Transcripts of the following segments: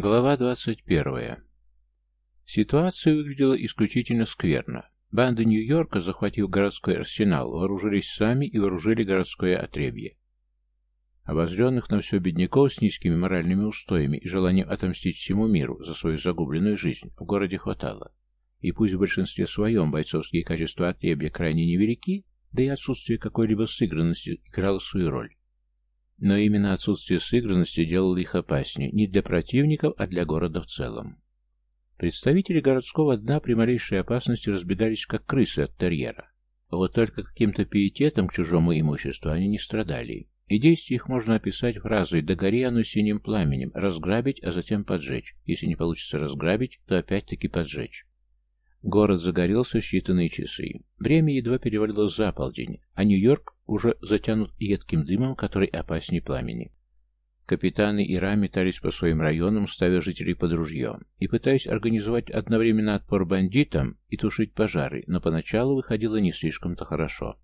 Глава 21. Ситуация выглядела исключительно скверно. Банды Нью-Йорка, захватив городской арсенал, вооружились сами и вооружили городское отребье. Обозленных на все бедняков с низкими моральными устоями и желанием отомстить всему миру за свою загубленную жизнь в городе хватало. И пусть в большинстве своем бойцовские качества отребья крайне невелики, да и отсутствие какой-либо сыгранности играло свою роль. Но именно отсутствие сыгранности делало их опаснее не для противников, а для города в целом. Представители городского дна при малейшей опасности разбегались, как крысы от терьера. Вот только каким-то пиететом к чужому имуществу они не страдали. И действия их можно описать фразой «Да гори оно синим пламенем», «разграбить, а затем поджечь». Если не получится разграбить, то опять-таки поджечь. Город загорелся в считанные часы. Время едва перевалило за полдень, а Нью-Йорк уже затянут едким дымом, который опаснее пламени. Капитаны Ира метались по своим районам, ставя жителей под ружье, и пытаясь организовать одновременно отпор бандитам и тушить пожары, но поначалу выходило не слишком-то хорошо.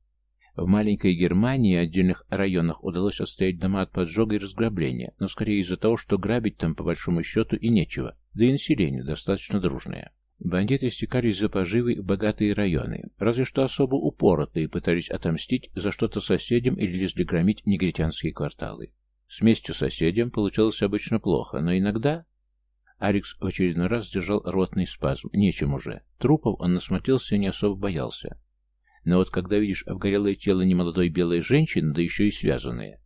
В маленькой Германии отдельных районах удалось отстоять дома от поджога и разграбления, но скорее из-за того, что грабить там по большому счету и нечего, да и население достаточно дружное. Бандиты стекались за поживой в богатые районы, разве что особо упоротые пытались отомстить за что-то соседям или лезли громить негритянские кварталы. С местью соседям получалось обычно плохо, но иногда... Алекс в очередной раз держал ротный спазм. Нечем уже. Трупов он насмотрелся и не особо боялся. Но вот когда видишь обгорелое тело немолодой белой женщины, да еще и связанное...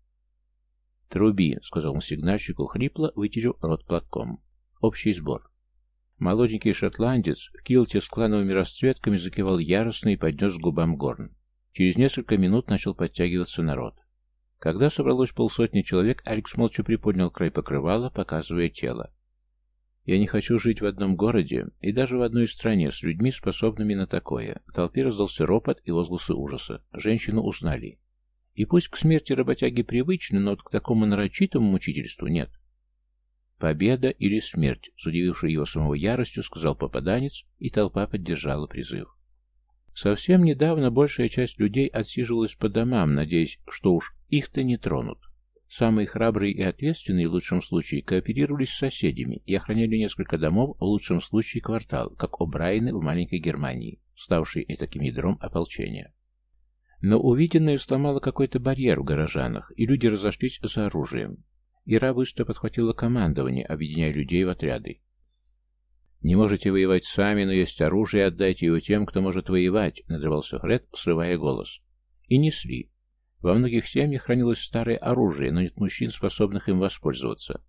«Труби», — сказал он сигнальщику хрипло, вытерев рот платком. «Общий сбор». Молоденький шотландец в килте с клановыми расцветками закивал яростно и поднес к губам горн. Через несколько минут начал подтягиваться народ. Когда собралось полсотни человек, Алекс молча приподнял край покрывала, показывая тело. «Я не хочу жить в одном городе и даже в одной стране с людьми, способными на такое». В толпе раздался ропот и возгласы ужаса. Женщину узнали. И пусть к смерти работяги привычны, но вот к такому нарочитому мучительству нет. «Победа или смерть», — с удивившей его самого яростью, сказал попаданец, и толпа поддержала призыв. Совсем недавно большая часть людей отсиживалась по домам, надеясь, что уж их-то не тронут. Самые храбрые и ответственные в лучшем случае кооперировались с соседями и охраняли несколько домов, в лучшем случае квартал, как О'Брайены в маленькой Германии, ставшей и таким ядром ополчения. Но увиденное сломало какой-то барьер в горожанах, и люди разошлись за оружием. Ира быстро подхватила командование, объединяя людей в отряды. «Не можете воевать сами, но есть оружие, отдайте его тем, кто может воевать», — надрывался Фред, срывая голос. И несли. Во многих семьях хранилось старое оружие, но нет мужчин, способных им воспользоваться.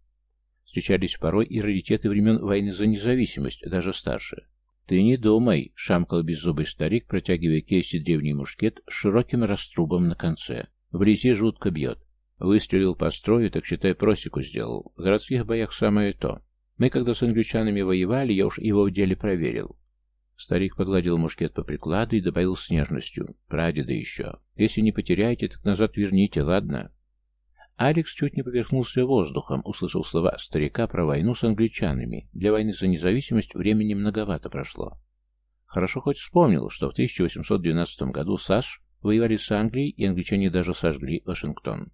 Встречались порой и раритеты времен войны за независимость, даже старше. «Ты не думай», — шамкал беззубый старик, протягивая Кейси древний мушкет с широким раструбом на конце. «Вблизи жутко бьет. Выстрелил по строю, так считай, просеку сделал. В городских боях самое то. Мы, когда с англичанами воевали, я уж его в деле проверил. Старик погладил мушкет по прикладу и добавил с нежностью. Прадеда еще. Если не потеряете, так назад верните, ладно? Алекс чуть не поверхнулся воздухом, услышал слова старика про войну с англичанами. Для войны за независимость времени многовато прошло. Хорошо хоть вспомнил, что в 1812 году САШ воевали с Англией, и англичане даже сожгли Вашингтон.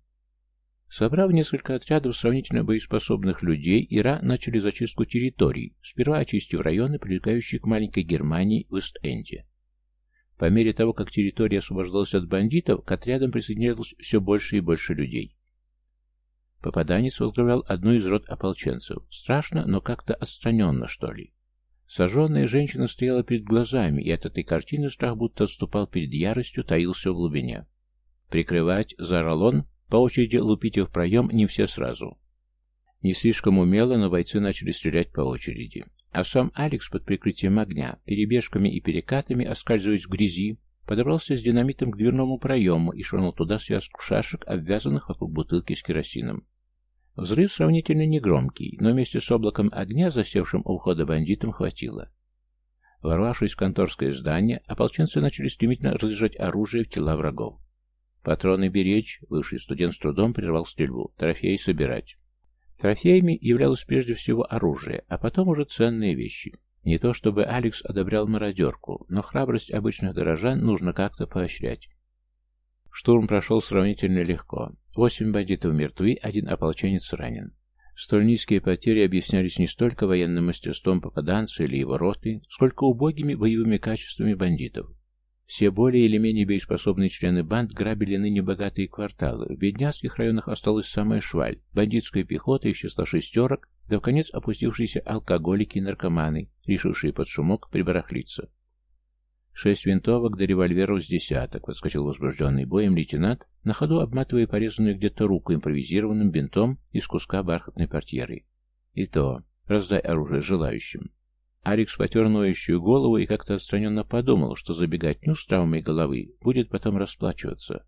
Собрав несколько отрядов сравнительно боеспособных людей, Ира начали зачистку территорий, сперва очистив районы, прилегающие к маленькой Германии в Эст-Энде. По мере того, как территория освобождалась от бандитов, к отрядам присоединялось все больше и больше людей. Попаданец возглавлял одну из род ополченцев. Страшно, но как-то отстраненно, что ли. Сожженная женщина стояла перед глазами, и от этой картины страх будто отступал перед яростью, таился в глубине. «Прикрывать!» — заорал он, по очереди лупить их в проем не все сразу. Не слишком умело, но бойцы начали стрелять по очереди. А сам Алекс под прикрытием огня, перебежками и перекатами, оскальзываясь в грязи, подобрался с динамитом к дверному проему и швырнул туда связку шашек, обвязанных вокруг бутылки с керосином. Взрыв сравнительно негромкий, но вместе с облаком огня, засевшим у входа бандитам, хватило. Ворвавшись в конторское здание, ополченцы начали стремительно разряжать оружие в тела врагов. Патроны беречь, бывший студент с трудом прервал стрельбу, трофеи собирать. Трофеями являлось прежде всего оружие, а потом уже ценные вещи. Не то чтобы Алекс одобрял мародерку, но храбрость обычных горожан нужно как-то поощрять. Штурм прошел сравнительно легко. Восемь бандитов мертвы, один ополченец ранен. Столь низкие потери объяснялись не столько военным мастерством попаданца или его роты, сколько убогими боевыми качествами бандитов. Все более или менее боеспособные члены банд грабили ныне богатые кварталы. В бедняцких районах осталась самая шваль, бандитская пехота из числа шестерок, да в конец опустившиеся алкоголики и наркоманы, решившие под шумок прибарахлиться. Шесть винтовок до револьверов с десяток, подскочил возбужденный боем лейтенант, на ходу обматывая порезанную где-то руку импровизированным бинтом из куска бархатной портьеры. И то, раздай оружие желающим. Алекс потер ноющую голову и как-то отстраненно подумал, что забегать ну с травмой головы будет потом расплачиваться.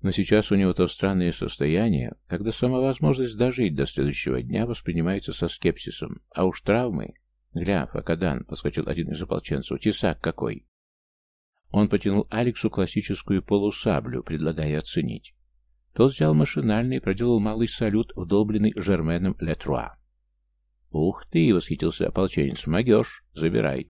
Но сейчас у него то странное состояние, когда сама возможность дожить до следующего дня воспринимается со скепсисом, а уж травмы... «Гля, Факадан!» — подскочил один из ополченцев. «Тесак какой!» Он потянул Алексу классическую полусаблю, предлагая оценить. Тот взял машинально и проделал малый салют, вдолбленный Жерменом Летруа. «Ух ты!» — восхитился ополченец. «Могешь! Забирай!»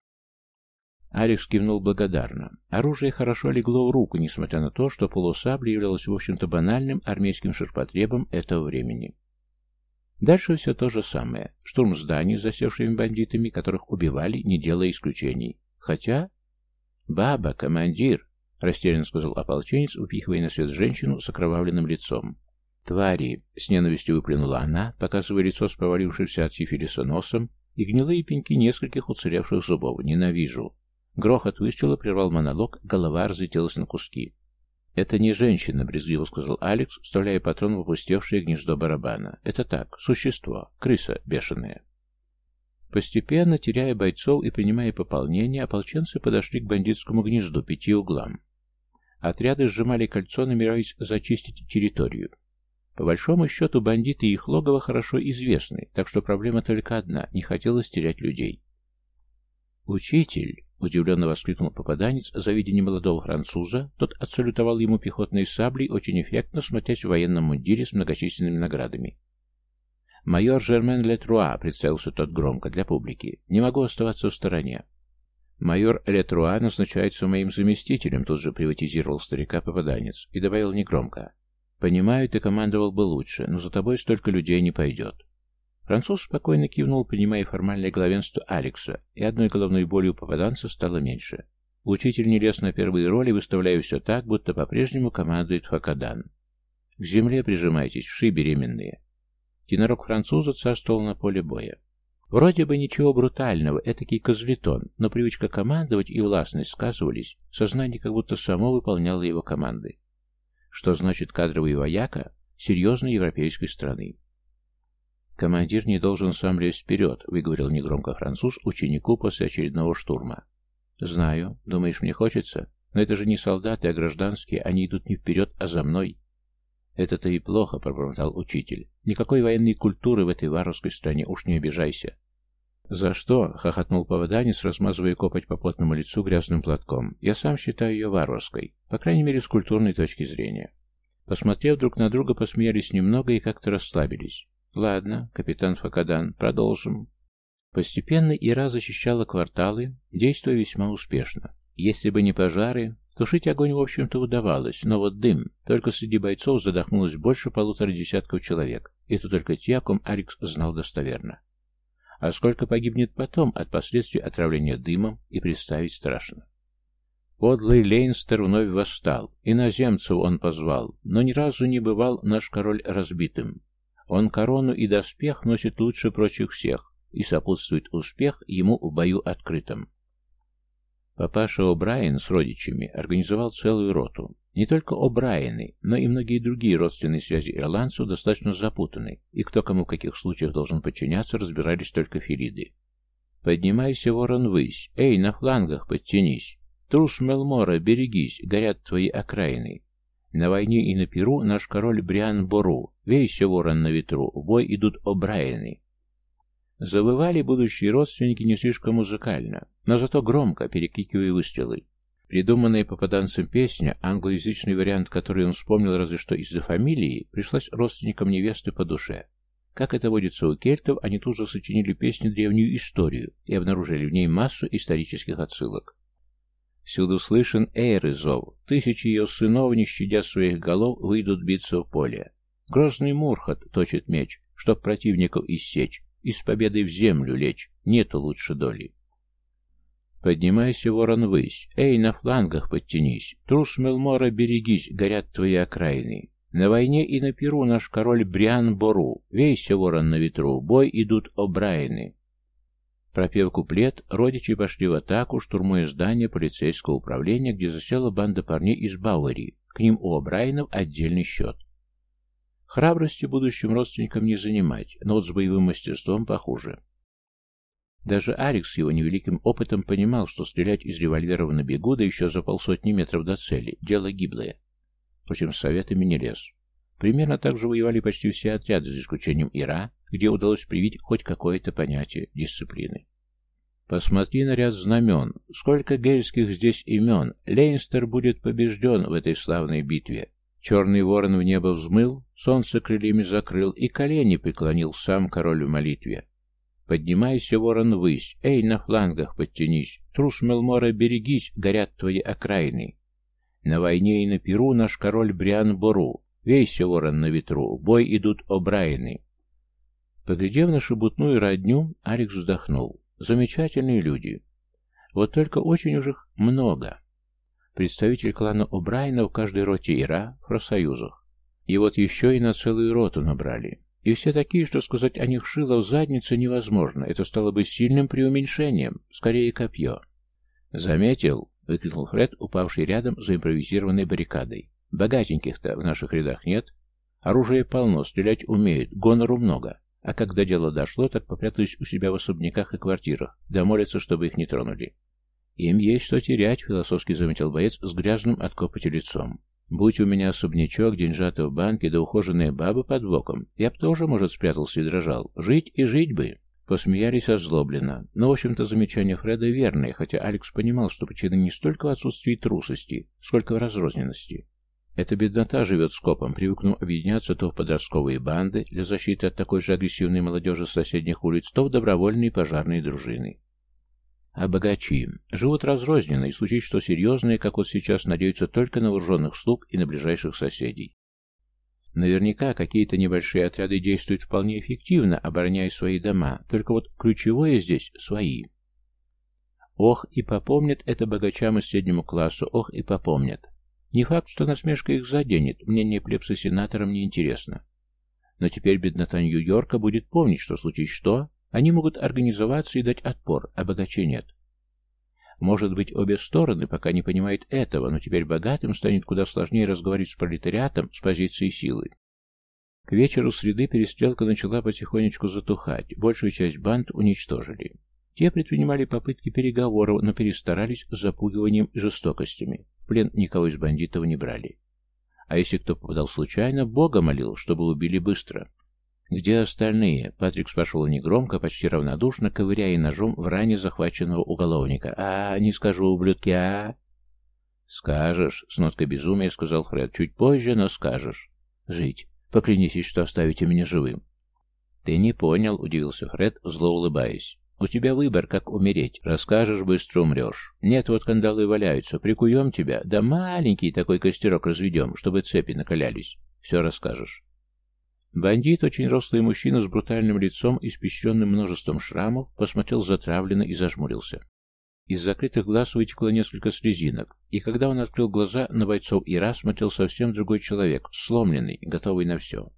Алекс кивнул благодарно. Оружие хорошо легло в руку, несмотря на то, что полусабля являлась, в общем-то, банальным армейским ширпотребом этого времени. Дальше все то же самое. Штурм зданий с засевшими бандитами, которых убивали, не делая исключений. Хотя «Баба, командир!» — растерянно сказал ополченец, упихивая на свет женщину с окровавленным лицом. «Твари!» — с ненавистью выплюнула она, показывая лицо с провалившимся от сифилиса носом и гнилые пеньки нескольких уцелевших зубов. «Ненавижу!» Грохот выстрела прервал монолог, голова разлетелась на куски. «Это не женщина», — брезгливо сказал Алекс, вставляя патрон в опустевшее гнездо барабана. «Это так, существо, крыса бешеная». Постепенно, теряя бойцов и принимая пополнение, ополченцы подошли к бандитскому гнезду пяти углам. Отряды сжимали кольцо, намереваясь зачистить территорию. По большому счету, бандиты и их логово хорошо известны, так что проблема только одна — не хотелось терять людей. «Учитель!» — удивленно воскликнул попаданец, завидя немолодого француза, тот отсалютовал ему пехотной саблей, очень эффектно смотрясь в военном мундире с многочисленными наградами. «Майор Жермен Летруа», — представился тот громко для публики. «Не могу оставаться в стороне». «Майор Летруа назначается моим заместителем», — тут же приватизировал старика попаданец и добавил негромко. «Понимаю, ты командовал бы лучше, но за тобой столько людей не пойдет». Француз спокойно кивнул, принимая формальное главенство Алекса, и одной головной болью попаданца стало меньше. Учитель не лез на первые роли, выставляя все так, будто по-прежнему командует Факадан. «К земле прижимайтесь, вши беременные. Единорог француза царствовал на поле боя. Вроде бы ничего брутального, этакий козлетон, но привычка командовать и властность сказывались, сознание как будто само выполняло его команды. Что значит кадровый вояка серьезной европейской страны? «Командир не должен сам лезть вперед», — выговорил негромко француз ученику после очередного штурма. «Знаю. Думаешь, мне хочется? Но это же не солдаты, а гражданские. Они идут не вперед, а за мной. «Это-то и плохо», — пробормотал учитель. «Никакой военной культуры в этой варварской стране, уж не обижайся». «За что?» — хохотнул поводанец, размазывая копоть по потному лицу грязным платком. «Я сам считаю ее варварской, по крайней мере, с культурной точки зрения». Посмотрев друг на друга, посмеялись немного и как-то расслабились. «Ладно, капитан Факадан, продолжим». Постепенно Ира защищала кварталы, действуя весьма успешно. Если бы не пожары, Тушить огонь, в общем-то, удавалось, но вот дым. Только среди бойцов задохнулось больше полутора десятков человек. И это только те, о ком Алекс знал достоверно. А сколько погибнет потом от последствий отравления дымом, и представить страшно. Подлый Лейнстер вновь восстал. Иноземцев он позвал, но ни разу не бывал наш король разбитым. Он корону и доспех носит лучше прочих всех, и сопутствует успех ему в бою открытом. Папаша О'Брайен с родичами организовал целую роту. Не только О'Брайены, но и многие другие родственные связи ирландцев достаточно запутаны, и кто кому в каких случаях должен подчиняться, разбирались только филиды. «Поднимайся, ворон, высь! Эй, на флангах подтянись! Трус Мелмора, берегись, горят твои окраины!» На войне и на Перу наш король Бриан Бору, вейся, ворон на ветру, в бой идут О'Брайены. Завывали будущие родственники не слишком музыкально, но зато громко, перекрикивая выстрелы. Придуманная попаданцем песня, англоязычный вариант, который он вспомнил разве что из-за фамилии, пришлась родственникам невесты по душе. Как это водится у кельтов, они тут же сочинили песню древнюю историю и обнаружили в ней массу исторических отсылок. Всюду слышен эйр зов, тысячи ее сынов, не щадя своих голов, выйдут биться в поле. Грозный Мурхат точит меч, чтоб противников иссечь, и с победой в землю лечь, нету лучше доли. Поднимайся, ворон, высь, эй, на флангах подтянись, трус Мелмора берегись, горят твои окраины. На войне и на перу наш король Бриан Бору, вейся, ворон, на ветру, бой идут О'Брайены. Пропев куплет, родичи пошли в атаку, штурмуя здание полицейского управления, где засела банда парней из Бауэри. К ним у О'Брайенов отдельный счет. Храбрости будущим родственникам не занимать, но вот с боевым мастерством похуже. Даже Алекс его невеликим опытом понимал, что стрелять из револьверов на бегу, да еще за полсотни метров до цели, дело гиблое. Впрочем, с советами не лез. Примерно так же воевали почти все отряды, за исключением Ира, где удалось привить хоть какое-то понятие дисциплины. Посмотри на ряд знамен. Сколько гельских здесь имен. Лейнстер будет побежден в этой славной битве. Черный ворон в небо взмыл, солнце крыльями закрыл и колени преклонил сам король в молитве. Поднимайся, ворон, высь, эй, на флангах подтянись, трус Мелмора берегись, горят твои окраины. На войне и на Перу наш король Бриан Бору, вейся, ворон, на ветру, бой идут О'Брайены. Поглядев на шебутную родню, Алекс вздохнул. Замечательные люди. Вот только очень уж их много. Представитель клана О'Брайена в каждой роте Ира в профсоюзах. И вот еще и на целую роту набрали. И все такие, что сказать о них шило в заднице невозможно. Это стало бы сильным преуменьшением, скорее копье. «Заметил?» — выкрикнул Фред, упавший рядом за импровизированной баррикадой. «Богатеньких-то в наших рядах нет. Оружие полно, стрелять умеют, гонору много. А когда дело дошло, так попрятались у себя в особняках и квартирах, да молятся, чтобы их не тронули». «Им есть что терять», — философски заметил боец с грязным от лицом. Будь у меня особнячок, деньжата в банке, да ухоженная баба под боком, я б тоже, может, спрятался и дрожал. Жить и жить бы. Посмеялись озлобленно. Но, в общем-то, замечание Фреда верное, хотя Алекс понимал, что причина не столько в отсутствии трусости, сколько в разрозненности. Эта беднота живет скопом, привыкнув объединяться то в подростковые банды для защиты от такой же агрессивной молодежи с соседних улиц, то в добровольные пожарные дружины. А богачи живут разрозненно, и случить что серьезное, как вот сейчас, надеются только на вооруженных слуг и на ближайших соседей. Наверняка какие-то небольшие отряды действуют вполне эффективно, обороняя свои дома, только вот ключевое здесь – свои. Ох, и попомнят это богачам и среднему классу, ох, и попомнят. Не факт, что насмешка их заденет, мнение плебса сенаторам не интересно. Но теперь беднота Нью-Йорка будет помнить, что случись что, они могут организоваться и дать отпор, а богачей нет. Может быть, обе стороны пока не понимают этого, но теперь богатым станет куда сложнее разговаривать с пролетариатом с позиции силы. К вечеру среды перестрелка начала потихонечку затухать, большую часть банд уничтожили. Те предпринимали попытки переговоров, но перестарались с запугиванием и жестокостями. В плен никого из бандитов не брали. А если кто попадал случайно, Бога молил, чтобы убили быстро. «Где остальные?» Патрик спрашивал негромко, почти равнодушно, ковыряя ножом в ране захваченного уголовника. «А, не скажу, ублюдки, а...» «Скажешь», — с ноткой безумия сказал Фред. «Чуть позже, но скажешь. Жить. Поклянитесь, что оставите меня живым». «Ты не понял», — удивился Фред, зло улыбаясь. «У тебя выбор, как умереть. Расскажешь, быстро умрешь. Нет, вот кандалы валяются. Прикуем тебя. Да маленький такой костерок разведем, чтобы цепи накалялись. Все расскажешь». Бандит, очень рослый мужчина с брутальным лицом, испещренным множеством шрамов, посмотрел затравленно и зажмурился. Из закрытых глаз вытекло несколько слезинок, и когда он открыл глаза, на бойцов Ира смотрел совсем другой человек, сломленный, готовый на все.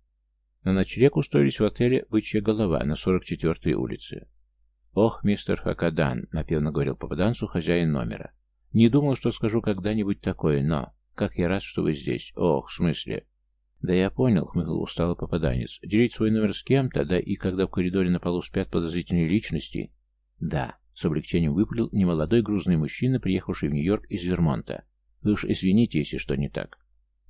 На ночлег устроились в отеле «Бычья голова» на 44-й улице. «Ох, мистер Хакадан», — напевно говорил попаданцу хозяин номера. «Не думал, что скажу когда-нибудь такое, но... Как я рад, что вы здесь. Ох, в смысле...» «Да я понял», — хмыкнул усталый попаданец. «Делить свой номер с кем-то, да и когда в коридоре на полу спят подозрительные личности?» «Да», — с облегчением выпалил немолодой грузный мужчина, приехавший в Нью-Йорк из Вермонта. «Вы уж извините, если что не так».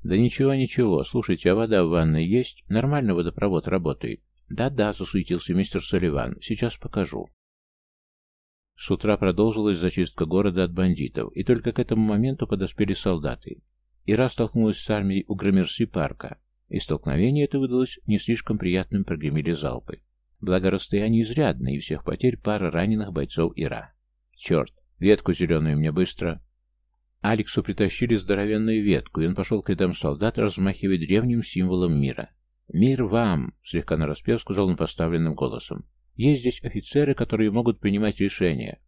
«Да ничего, ничего. Слушайте, а вода в ванной есть? Нормально водопровод работает?» «Да-да», — засуетился мистер Соливан. «Сейчас покажу». С утра продолжилась зачистка города от бандитов, и только к этому моменту подоспели солдаты. Ира столкнулась с армией у Громерси парка, и столкновение это выдалось не слишком приятным, прогремели залпы. Благо расстояние изрядное, и всех потерь пара раненых бойцов Ира. «Черт, ветку зеленую мне быстро!» Алексу притащили здоровенную ветку, и он пошел к рядам солдат, размахивая древним символом мира. «Мир вам!» — слегка нараспев сказал он поставленным голосом. «Есть здесь офицеры, которые могут принимать решения».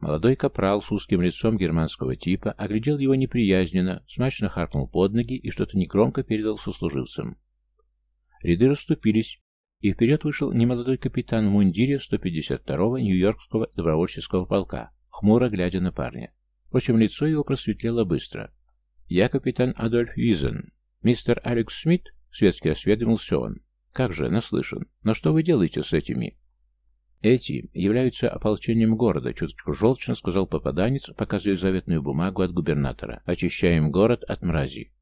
Молодой капрал с узким лицом германского типа оглядел его неприязненно, смачно харкнул под ноги и что-то негромко передал сослуживцам. Ряды расступились, и вперед вышел немолодой капитан в мундире 152-го Нью-Йоркского добровольческого полка, хмуро глядя на парня. Впрочем, лицо его просветлело быстро. «Я капитан Адольф Визен. Мистер Алекс Смит?» — светски осведомился он. «Как же, наслышан. Но что вы делаете с этими?» «Эти являются ополчением города», — чуточку желчно сказал попаданец, показывая заветную бумагу от губернатора. «Очищаем город от мрази».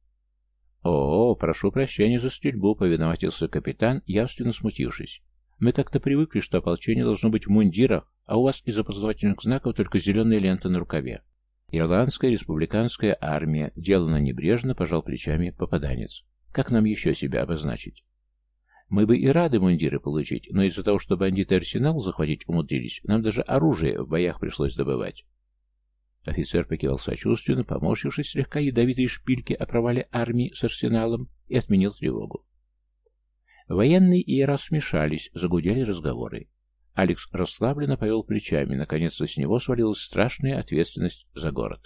«О, прошу прощения за стрельбу», — повиноватился капитан, явственно смутившись. «Мы как-то привыкли, что ополчение должно быть в мундирах, а у вас из опознавательных знаков только зеленая лента на рукаве». Ирландская республиканская армия, делано небрежно, пожал плечами попаданец. «Как нам еще себя обозначить?» Мы бы и рады мундиры получить, но из-за того, что бандиты арсенал захватить умудрились, нам даже оружие в боях пришлось добывать. Офицер покивал сочувственно, поморщившись слегка ядовитой шпильки о армии с арсеналом, и отменил тревогу. Военные и раз смешались, загудели разговоры. Алекс расслабленно повел плечами, наконец-то с него свалилась страшная ответственность за город.